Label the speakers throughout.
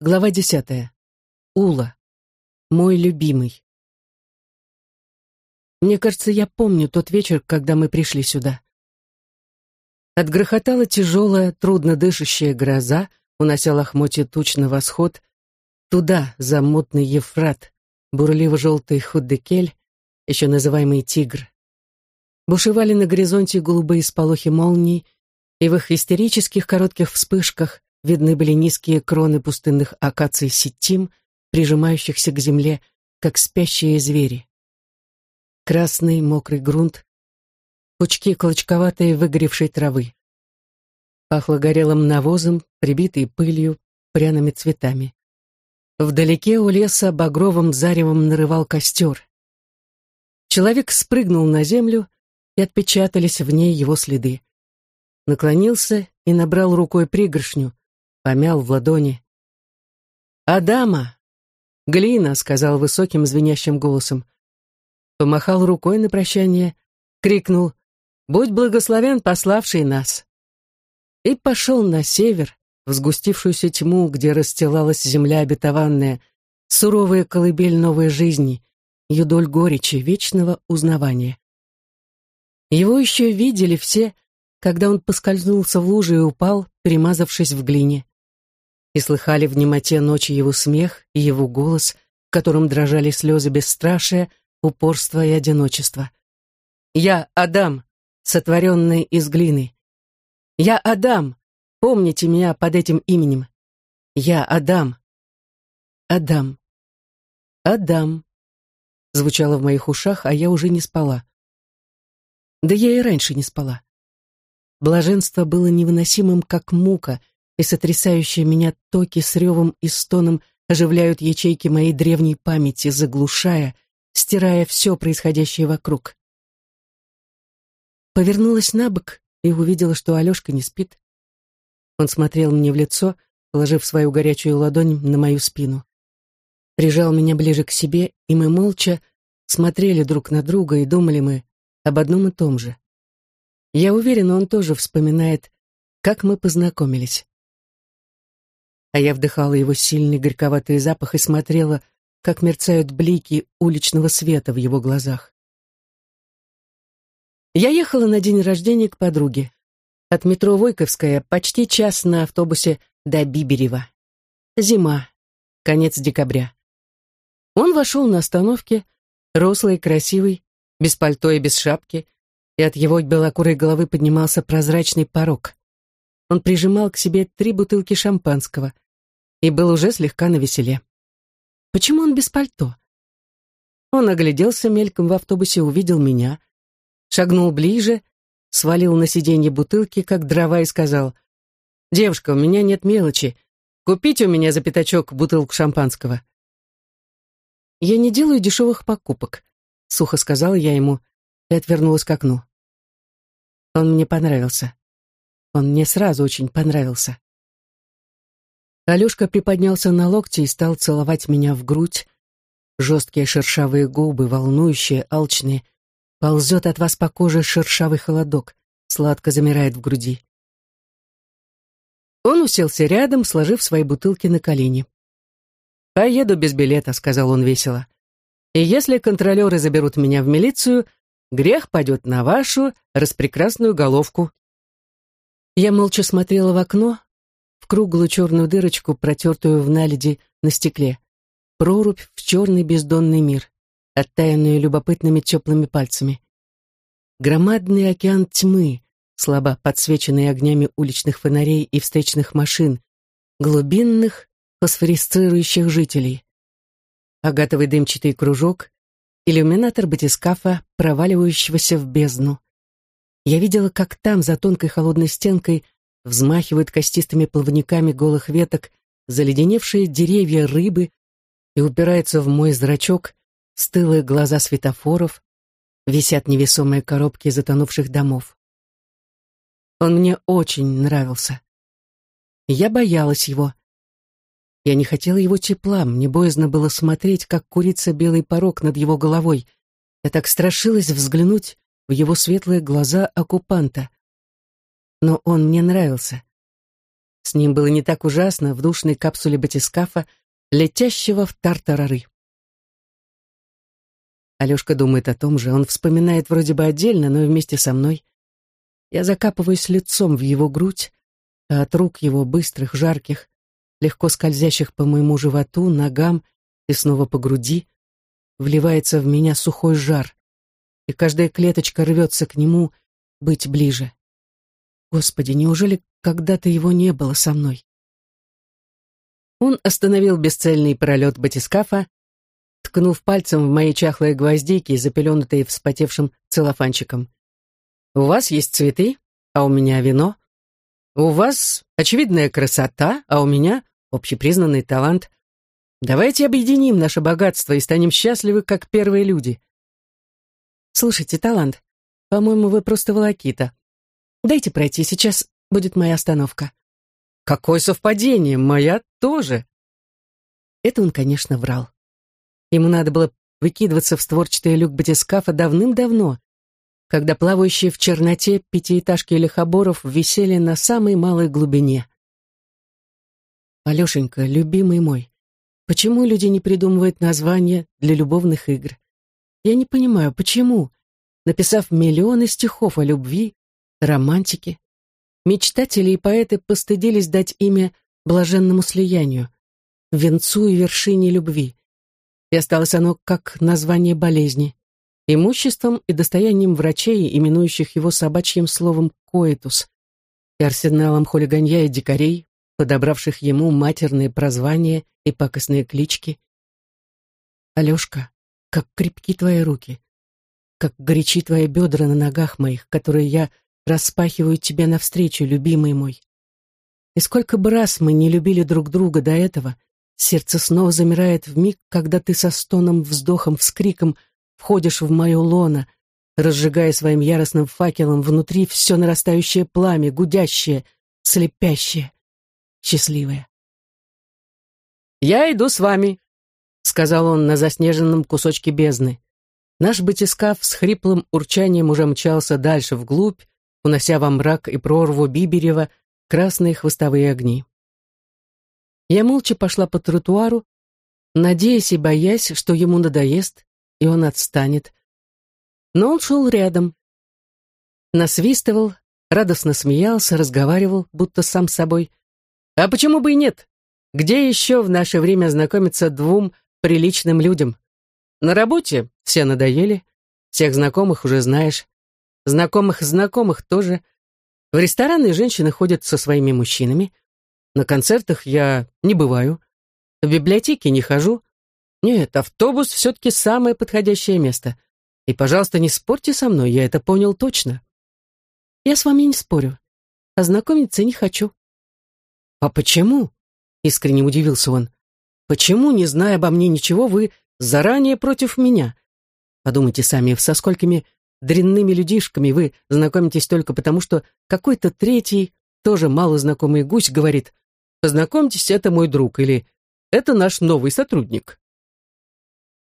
Speaker 1: Глава десятая. Ула. Мой любимый. Мне кажется, я помню тот вечер, когда мы пришли сюда. Отгрохотала тяжелая, трудно дышащая гроза, унося лохмотья туч на восход, туда, за мутный Ефрат, бурливо-желтый худдекель, еще называемый тигр. Бушевали на горизонте голубые сполохи молний, и в их истерических коротких вспышках Видны были низкие кроны пустынных акаций сетим, прижимающихся к земле, как спящие звери. Красный мокрый грунт, пучки клочковатой выгоревшей травы. Пахло горелым навозом, прибитой пылью, пряными цветами. Вдалеке у леса багровым заревом нарывал костер. Человек спрыгнул на землю, и отпечатались в ней его следы. Наклонился и набрал рукой пригоршню, помял в ладони. «Адама!» «Глина!» — сказал высоким звенящим голосом. Помахал рукой на прощание, крикнул «Будь благословен, пославший нас!» И пошел на север, в сгустившуюся тьму, где расстилалась земля обетованная, суровая колыбель новой жизни, юдоль горечи, вечного узнавания. Его еще видели все, когда он поскользнулся в луже и упал, перемазавшись в глине и слыхали в немоте ночи его смех и его голос, в котором дрожали слезы бесстрашия, упорства и одиночества. «Я Адам, сотворенный из глины. Я Адам, помните меня под этим именем. Я Адам. Адам. Адам», звучало в моих ушах, а я уже не спала. Да я и раньше не спала. Блаженство было невыносимым, как мука — и сотрясающие меня токи с ревом и стоном оживляют ячейки моей древней памяти, заглушая, стирая все происходящее вокруг. Повернулась на бок и увидела, что Алешка не спит. Он смотрел мне в лицо, положив свою горячую ладонь на мою спину. Прижал меня ближе к себе, и мы молча смотрели друг на друга и думали мы об одном и том же. Я уверена, он тоже вспоминает, как мы познакомились а я вдыхала его сильный горьковатый запах и смотрела, как мерцают блики уличного света в его глазах. Я ехала на день рождения к подруге. От метро Войковская почти час на автобусе до Биберева. Зима, конец декабря. Он вошел на остановке, рослый, красивый, без пальто и без шапки, и от его белокурой головы поднимался прозрачный порог. Он прижимал к себе три бутылки шампанского и был уже слегка навеселе. Почему он без пальто? Он огляделся мельком в автобусе, увидел меня, шагнул ближе, свалил на сиденье бутылки, как дрова, и сказал, «Девушка, у меня нет мелочи. Купите у меня за пятачок бутылку шампанского». «Я не делаю дешевых покупок», — сухо сказала я ему и отвернулась к окну. Он мне понравился. Он мне сразу очень понравился. Алешка приподнялся на локти и стал целовать меня в грудь. Жесткие шершавые губы, волнующие, алчные. Ползет от вас по коже шершавый холодок, сладко замирает в груди. Он уселся рядом, сложив свои бутылки на колени. «Поеду без билета», — сказал он весело. «И если контролеры заберут меня в милицию, грех падет на вашу распрекрасную головку». Я молча смотрела в окно, в круглую черную дырочку, протертую в наледи на стекле. Прорубь в черный бездонный мир, оттаянную любопытными теплыми пальцами. Громадный океан тьмы, слабо подсвеченный огнями уличных фонарей и встречных машин, глубинных, фосфорисцирующих жителей. Агатовый дымчатый кружок, иллюминатор батискафа, проваливающегося в бездну. Я видела, как там, за тонкой холодной стенкой, взмахивают костистыми плавниками голых веток заледеневшие деревья рыбы и упираются в мой зрачок стылые глаза светофоров, висят невесомые коробки затонувших домов. Он мне очень нравился. Я боялась его. Я не хотела его тепла, мне боязно было смотреть, как курится белый порог над его головой. Я так страшилась взглянуть в его светлые глаза оккупанта. Но он мне нравился. С ним было не так ужасно в душной капсуле батискафа, летящего в тартарары. Алешка думает о том же, он вспоминает вроде бы отдельно, но вместе со мной. Я закапываюсь лицом в его грудь, а от рук его быстрых, жарких, легко скользящих по моему животу, ногам и снова по груди, вливается в меня сухой жар, и каждая клеточка рвется к нему быть ближе. Господи, неужели когда-то его не было со мной? Он остановил бесцельный пролет батискафа, ткнув пальцем в мои чахлые гвоздики, запеленутые вспотевшим целлофанчиком. «У вас есть цветы, а у меня вино. У вас очевидная красота, а у меня общепризнанный талант. Давайте объединим наше богатство и станем счастливы, как первые люди». «Слушайте, талант, по-моему, вы просто волокита. Дайте пройти, сейчас будет моя остановка». «Какое совпадение, моя тоже!» Это он, конечно, врал. Ему надо было выкидываться в створчатый люк батискафа давным-давно, когда плавающие в черноте пятиэтажки лихоборов висели на самой малой глубине. Алешенька, любимый мой, почему люди не придумывают названия для любовных игр? Я не понимаю, почему, написав миллионы стихов о любви, романтике, мечтатели и поэты постыдились дать имя блаженному слиянию, венцу и вершине любви. И осталось оно как название болезни, имуществом и достоянием врачей, именующих его собачьим словом «коэтус», и арсеналом хулиганья и дикарей, подобравших ему матерные прозвания и пакостные клички. Алешка, как крепки твои руки, как горячи твои бедра на ногах моих, которые я распахиваю тебе навстречу, любимый мой. И сколько бы раз мы не любили друг друга до этого — Сердце снова замирает в миг, когда ты со стоном, вздохом, вскриком входишь в мое лоно, разжигая своим яростным факелом внутри все нарастающее пламя, гудящее, слепящее, счастливое. «Я иду с вами», — сказал он на заснеженном кусочке бездны. Наш батискаф с хриплым урчанием уже мчался дальше вглубь, унося во мрак и прорву Биберева красные хвостовые огни. Я молча пошла по тротуару, надеясь и боясь, что ему надоест, и он отстанет. Но он шел рядом. Насвистывал, радостно смеялся, разговаривал, будто сам с собой. А почему бы и нет? Где еще в наше время знакомиться двум приличным людям? На работе все надоели, всех знакомых уже знаешь, знакомых знакомых тоже. В рестораны женщины ходят со своими мужчинами, на концертах я не бываю. В библиотеке не хожу. Нет, автобус все-таки самое подходящее место. И, пожалуйста, не спорьте со мной, я это понял точно. Я с вами не спорю. Ознакомиться не хочу. А почему? Искренне удивился он. Почему, не зная обо мне ничего, вы заранее против меня? Подумайте сами, со сколькими дрянными людишками вы знакомитесь только потому, что какой-то третий, тоже малознакомый гусь говорит Познакомьтесь, это мой друг, или это наш новый сотрудник.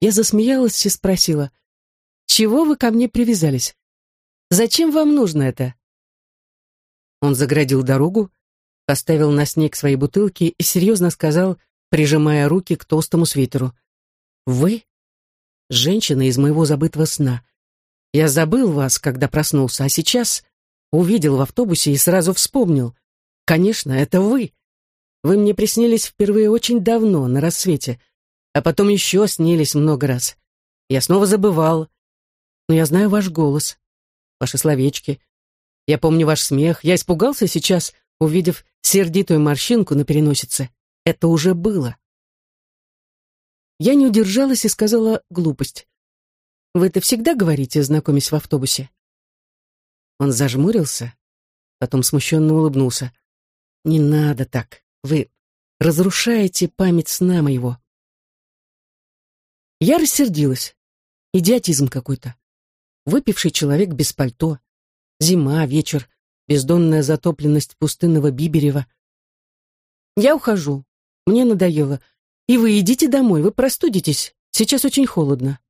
Speaker 1: Я засмеялась и спросила, чего вы ко мне привязались? Зачем вам нужно это? Он заградил дорогу, поставил на снег свои бутылки и серьезно сказал, прижимая руки к толстому свитеру. «Вы — женщина из моего забытого сна. Я забыл вас, когда проснулся, а сейчас увидел в автобусе и сразу вспомнил. Конечно, это вы. Вы мне приснились впервые очень давно, на рассвете, а потом еще снились много раз. Я снова забывал. Но я знаю ваш голос, ваши словечки. Я помню ваш смех. Я испугался сейчас, увидев сердитую морщинку на переносице. Это уже было. Я не удержалась и сказала глупость. «Вы это всегда говорите, знакомясь в автобусе?» Он зажмурился, потом смущенно улыбнулся. «Не надо так. Вы разрушаете память сна моего. Я рассердилась. Идиотизм какой-то. Выпивший человек без пальто. Зима, вечер, бездонная затопленность пустынного Биберева. Я ухожу. Мне надоело. И вы идите домой, вы простудитесь. Сейчас очень холодно.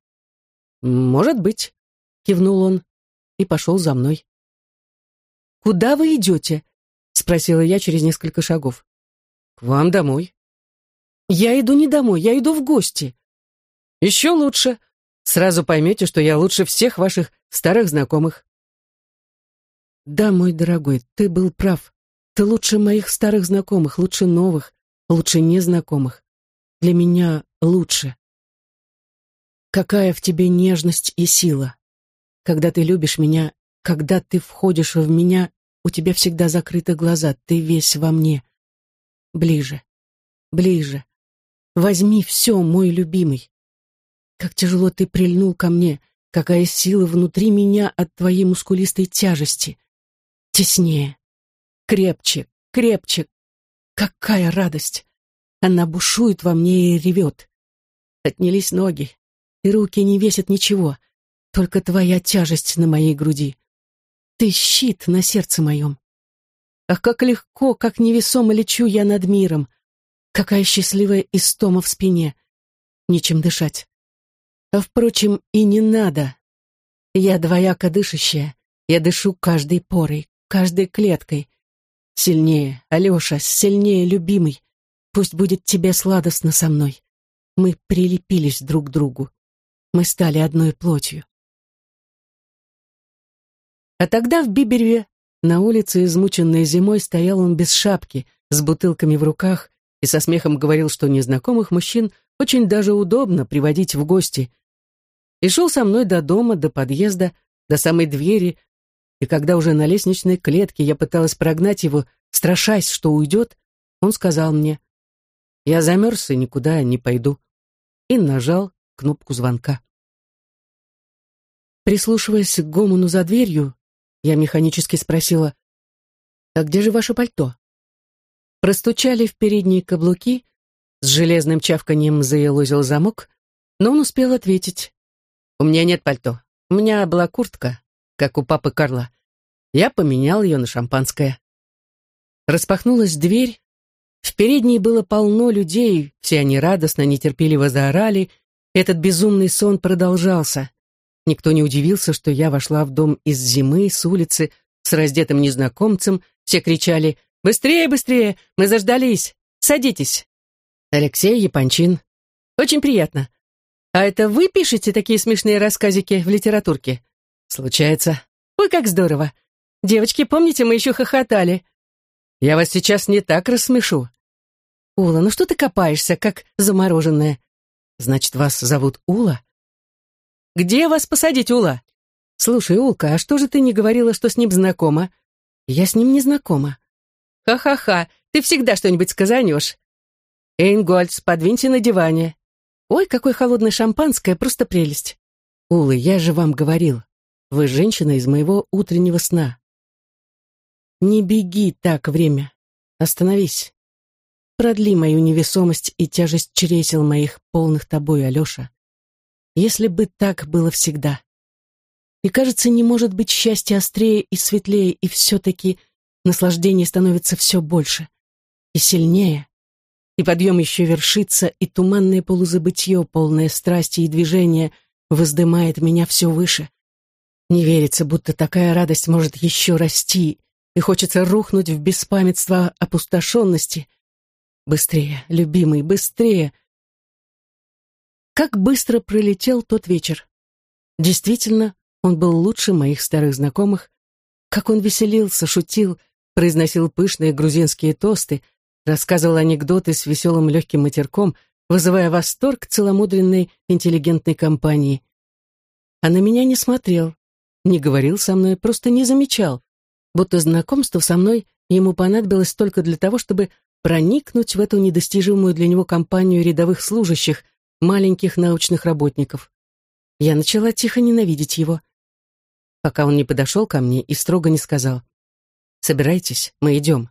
Speaker 1: Может быть, кивнул он и пошел за мной. Куда вы идете? — спросила я через несколько шагов.
Speaker 2: «К вам домой».
Speaker 1: «Я иду не домой, я иду в гости».
Speaker 2: «Еще лучше. Сразу поймете, что я лучше всех ваших старых знакомых».
Speaker 1: «Да, мой дорогой, ты был прав. Ты лучше моих старых знакомых, лучше новых, лучше незнакомых. Для меня лучше. Какая в тебе нежность и сила. Когда ты любишь меня, когда ты входишь в меня, у тебя всегда закрыты глаза, ты весь во мне. Ближе, ближе. Возьми все, мой любимый. Как тяжело ты прильнул ко мне, какая сила внутри меня от твоей мускулистой тяжести. Теснее, крепче, крепче. Какая радость! Она бушует во мне и ревет. Отнялись ноги, и руки не весят ничего, только твоя тяжесть на моей груди. Ты щит на сердце моем. Ах, как легко, как невесомо лечу я над миром. Какая счастливая истома в спине. Нечем дышать. А, впрочем, и не надо. Я двояко дышащая. Я дышу каждой порой, каждой клеткой. Сильнее, Алеша, сильнее, любимый. Пусть будет тебе сладостно со мной. Мы прилепились друг к другу. Мы стали одной плотью. А тогда в Бибереве, на улице, измученной зимой, стоял он без шапки, с бутылками в руках, и со смехом говорил, что незнакомых мужчин очень даже удобно приводить в гости. И шел со мной до дома, до подъезда, до самой двери, и когда уже на лестничной клетке я пыталась прогнать его, страшась, что уйдет, он сказал мне, «Я замерз и никуда не пойду», и нажал кнопку звонка. Прислушиваясь к гомону за дверью, я механически спросила, «А где же ваше пальто?» Простучали в передние каблуки, с железным чавканием заелозил замок, но он успел ответить. «У меня нет пальто. У меня была куртка, как у папы Карла. Я поменял ее на шампанское». Распахнулась дверь. В передней было полно людей, все они радостно, нетерпеливо заорали. Этот безумный сон продолжался. Никто не удивился, что я вошла в дом из зимы, с улицы, с раздетым незнакомцем. Все кричали «Быстрее, быстрее! Мы заждались! Садитесь!» Алексей Япончин. «Очень приятно. А это вы пишете такие смешные рассказики в литературке?» «Случается. Ой, как здорово! Девочки, помните, мы еще хохотали?» «Я вас сейчас не так рассмешу». «Ула, ну что ты копаешься, как замороженная?» «Значит, вас зовут Ула?» Где вас посадить, Ула? Слушай, Улка, а что же ты не говорила, что с ним знакома? Я с ним не знакома. Ха-ха-ха, ты всегда что-нибудь сказанешь. Эйнгольц, подвиньте на диване. Ой, какое холодное шампанское, просто прелесть. Ула, я же вам говорил, вы женщина из моего утреннего сна. Не беги так, время. Остановись. Продли мою невесомость и тяжесть чресел моих, полных тобой, Алеша. Если бы так было всегда. И кажется, не может быть счастья острее и светлее, и все-таки наслаждение становится все больше и сильнее. И подъем еще вершится, и туманное полузабытье, полное страсти и движения, воздымает меня все выше. Не верится, будто такая радость может еще расти, и хочется рухнуть в беспамятство опустошенности. Быстрее, любимый, быстрее, как быстро пролетел тот вечер. Действительно, он был лучше моих старых знакомых. Как он веселился, шутил, произносил пышные грузинские тосты, рассказывал анекдоты с веселым легким матерком, вызывая восторг целомудренной интеллигентной компании. А на меня не смотрел, не говорил со мной, просто не замечал, будто знакомство со мной ему понадобилось только для того, чтобы проникнуть в эту недостижимую для него компанию рядовых служащих, маленьких научных работников. Я начала тихо ненавидеть его, пока он не подошел ко мне и строго не сказал. «Собирайтесь, мы идем».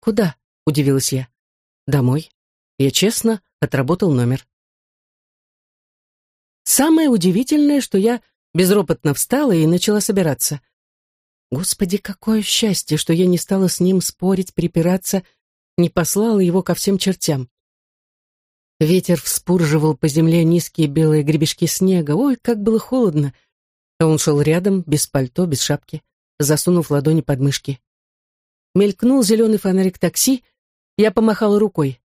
Speaker 1: «Куда?» — удивилась я. «Домой. Я честно отработал номер». Самое удивительное, что я безропотно встала и начала собираться. Господи, какое счастье, что я не стала с ним спорить, припираться, не послала его ко всем чертям. Ветер вспурживал по земле низкие белые гребешки снега. Ой, как было холодно. А он шел рядом, без пальто, без шапки, засунув ладони под мышки. Мелькнул зеленый фонарик такси, я помахала рукой.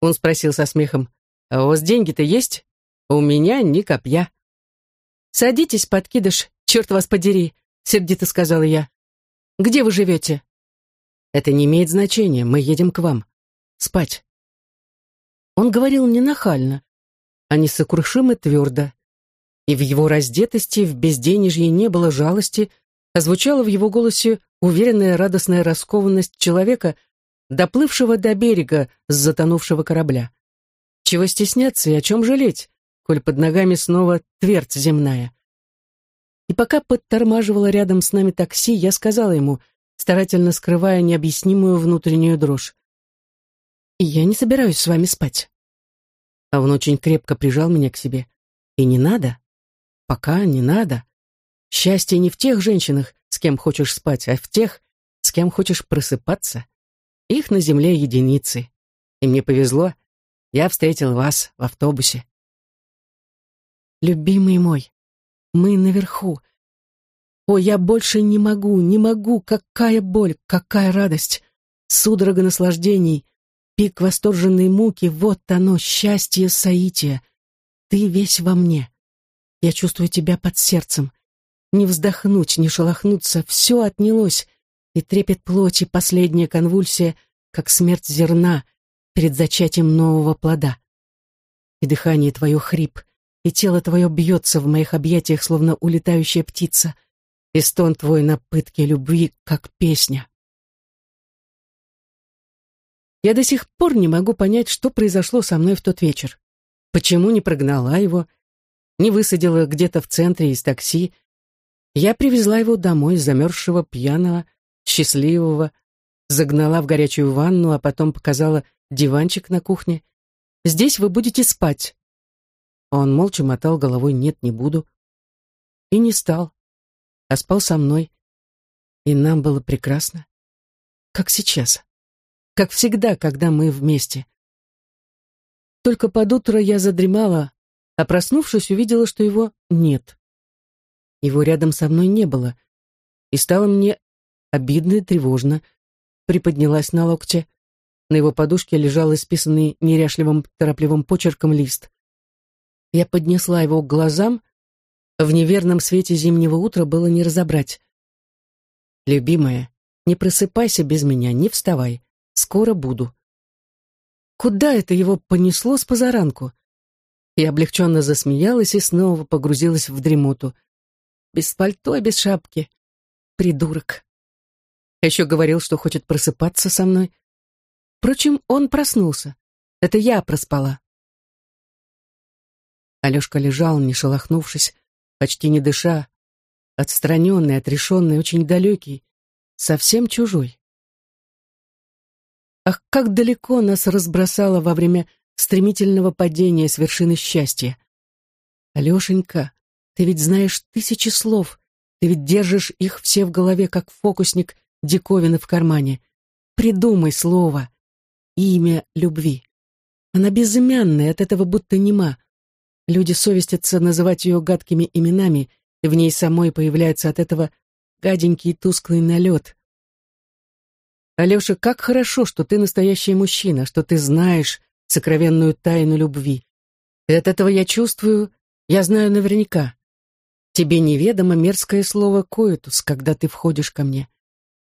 Speaker 1: Он спросил со смехом, «А у вас деньги-то есть? У меня ни копья». «Садитесь, подкидыш, черт вас подери», — сердито сказала я. «Где вы живете?» «Это не имеет значения, мы едем к вам. Спать». Он говорил не нахально, а несокрушимо твердо. И в его раздетости, в безденежье не было жалости, а звучала в его голосе уверенная радостная раскованность человека, доплывшего до берега с затонувшего корабля. Чего стесняться и о чем жалеть, коль под ногами снова твердь земная? И пока подтормаживала рядом с нами такси, я сказала ему, старательно скрывая необъяснимую внутреннюю дрожь. «И я не собираюсь с вами спать». А он очень крепко прижал меня к себе. «И не надо. Пока не надо. Счастье не в тех женщинах, с кем хочешь спать, а в тех, с кем хочешь просыпаться. Их на земле единицы. И мне повезло, я встретил вас в автобусе. Любимый мой, мы наверху. О, я больше не могу, не могу, какая боль, какая радость, судорога наслаждений, пик восторженной муки, вот оно, счастье Саития. Ты весь во мне. Я чувствую тебя под сердцем. Не вздохнуть, не шелохнуться, все отнялось, и трепет плоти, последняя конвульсия, как смерть зерна перед зачатием нового плода. И дыхание твое хрип, и тело твое бьется в моих объятиях, словно улетающая птица, и стон твой на пытке любви, как песня. Я до сих пор не могу понять, что произошло со мной в тот вечер. Почему не прогнала его, не высадила где-то в центре из такси, я привезла его домой, замерзшего, пьяного, счастливого, загнала в горячую ванну, а потом показала диванчик на кухне. «Здесь вы будете спать». Он молча мотал головой «нет, не буду». И не стал, а спал со мной. И нам было прекрасно. Как сейчас. Как всегда, когда мы вместе. Только под утро я задремала, а проснувшись, увидела, что его нет. Его рядом со мной не было. И стало мне обидно и тревожно. Приподнялась на локте. На его подушке лежал исписанный неряшливым торопливым почерком лист. Я поднесла его к глазам. В неверном свете зимнего утра было не разобрать. «Любимая, не просыпайся без меня, не вставай. Скоро буду». Куда это его понесло с позаранку? Я облегченно засмеялась и снова погрузилась в дремоту без пальто и без шапки. Придурок. Еще говорил, что хочет просыпаться со мной. Впрочем, он проснулся. Это я проспала. Алешка лежал, не шелохнувшись, почти не дыша, отстраненный, отрешенный, очень далекий, совсем чужой. Ах, как далеко нас разбросало во время стремительного падения с вершины счастья. Алешенька, ты ведь знаешь тысячи слов, ты ведь держишь их все в голове, как фокусник диковины в кармане. Придумай слово, имя любви. Она безымянная, от этого будто нема. Люди совестятся называть ее гадкими именами, и в ней самой появляется от этого гаденький тусклый налет. Алеша, как хорошо, что ты настоящий мужчина, что ты знаешь сокровенную тайну любви. И от этого я чувствую, я знаю наверняка. Тебе неведомо мерзкое слово «коэтус», когда ты входишь ко мне.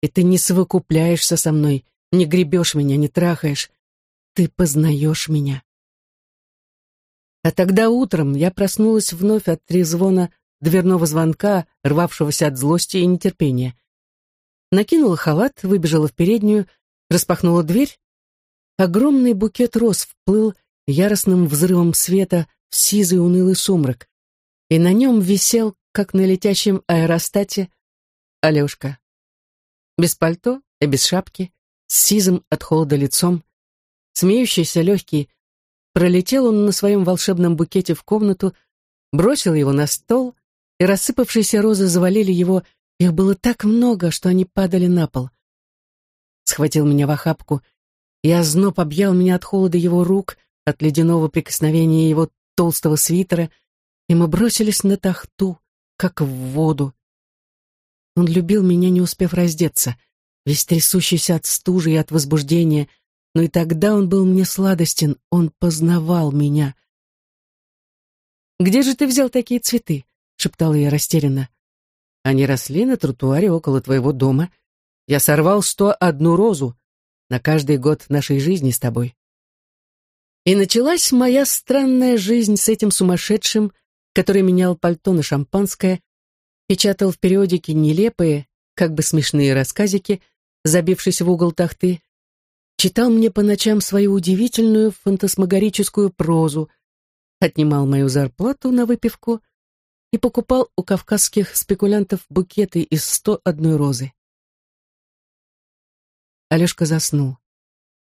Speaker 1: И ты не совокупляешься со мной, не гребешь меня, не трахаешь. Ты познаешь меня. А тогда утром я проснулась вновь от трезвона дверного звонка, рвавшегося от злости и нетерпения. Накинула халат, выбежала в переднюю, распахнула дверь. Огромный букет роз вплыл яростным взрывом света в сизый унылый сумрак и на нем висел, как на летящем аэростате, Алешка. Без пальто и без шапки, с сизым от холода лицом, смеющийся легкий, пролетел он на своем волшебном букете в комнату, бросил его на стол, и рассыпавшиеся розы завалили его, их было так много, что они падали на пол. Схватил меня в охапку, и озноб объял меня от холода его рук, от ледяного прикосновения его толстого свитера — и мы бросились на тахту, как в воду. Он любил меня, не успев раздеться, весь трясущийся от стужи и от возбуждения, но и тогда он был мне сладостен, он познавал меня.
Speaker 2: «Где же ты взял такие цветы?» — шептала я растерянно. «Они росли на тротуаре около твоего дома. Я сорвал сто одну розу на каждый год нашей жизни с тобой». И началась моя странная жизнь с этим сумасшедшим, который менял пальто на шампанское, печатал в периодике нелепые, как бы смешные рассказики, забившись в угол тахты, читал мне по ночам свою удивительную фантасмагорическую прозу, отнимал мою зарплату на выпивку и покупал у кавказских спекулянтов букеты из сто одной розы. Алешка заснул.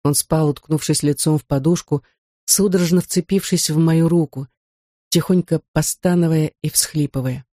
Speaker 2: Он спал, уткнувшись лицом в подушку, судорожно вцепившись в мою руку, тихонько постановая и всхлипывая.